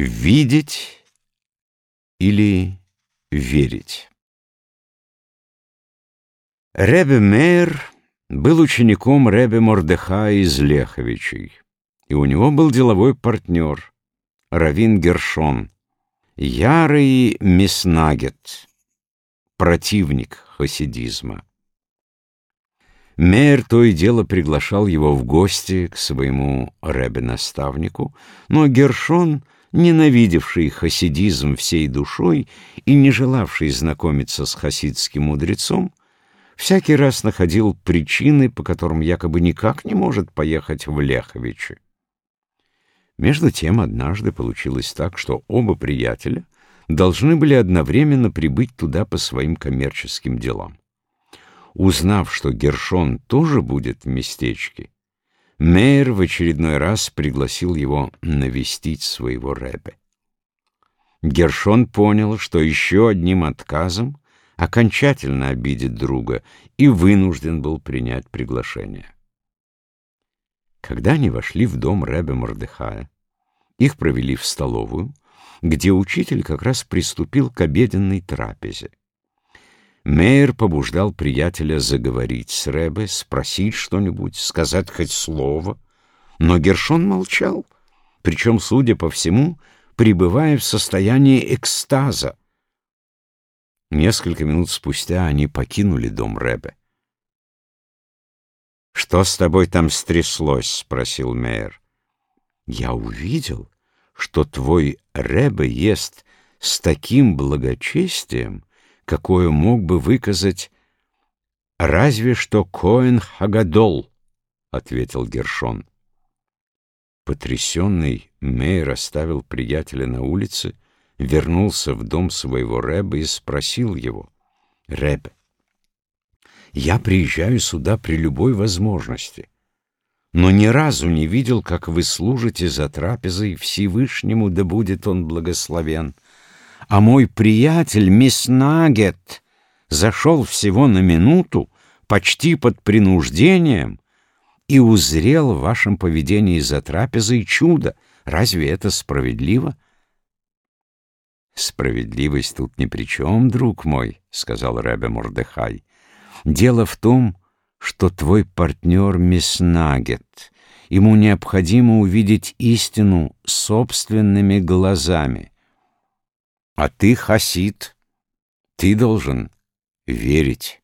Видеть или верить? Ребе Мейер был учеником Ребе Мордеха из Леховичей, и у него был деловой партнер, Равин Гершон, ярый Миснагет, противник хасидизма. Мейер то и дело приглашал его в гости к своему Ребе-наставнику, но Гершон — ненавидевший хасидизм всей душой и не желавший знакомиться с хасидским мудрецом, всякий раз находил причины, по которым якобы никак не может поехать в Леховичи. Между тем однажды получилось так, что оба приятеля должны были одновременно прибыть туда по своим коммерческим делам. Узнав, что Гершон тоже будет в местечке, Мейер в очередной раз пригласил его навестить своего рэбе. Гершон понял, что еще одним отказом окончательно обидит друга и вынужден был принять приглашение. Когда они вошли в дом рэбе Мордыхая, их провели в столовую, где учитель как раз приступил к обеденной трапезе. Мейер побуждал приятеля заговорить с Рэбе, спросить что-нибудь, сказать хоть слово. Но Гершон молчал, причем, судя по всему, пребывая в состоянии экстаза. Несколько минут спустя они покинули дом Рэбе. «Что с тобой там стряслось?» — спросил Мейер. «Я увидел, что твой Рэбе ест с таким благочестием, какое мог бы выказать разве что Коэн Хагадол, — ответил Гершон. Потрясенный Мейер оставил приятеля на улице, вернулся в дом своего Рэба и спросил его, — Рэб, я приезжаю сюда при любой возможности, но ни разу не видел, как вы служите за трапезой Всевышнему, да будет он благословен а мой приятель мисс Нагет зашел всего на минуту, почти под принуждением, и узрел в вашем поведении за трапезой чудо. Разве это справедливо? Справедливость тут ни при чем, друг мой, — сказал Ребе Мордехай. Дело в том, что твой партнер мисс Нагет. Ему необходимо увидеть истину собственными глазами. А ты хасид, ты должен верить.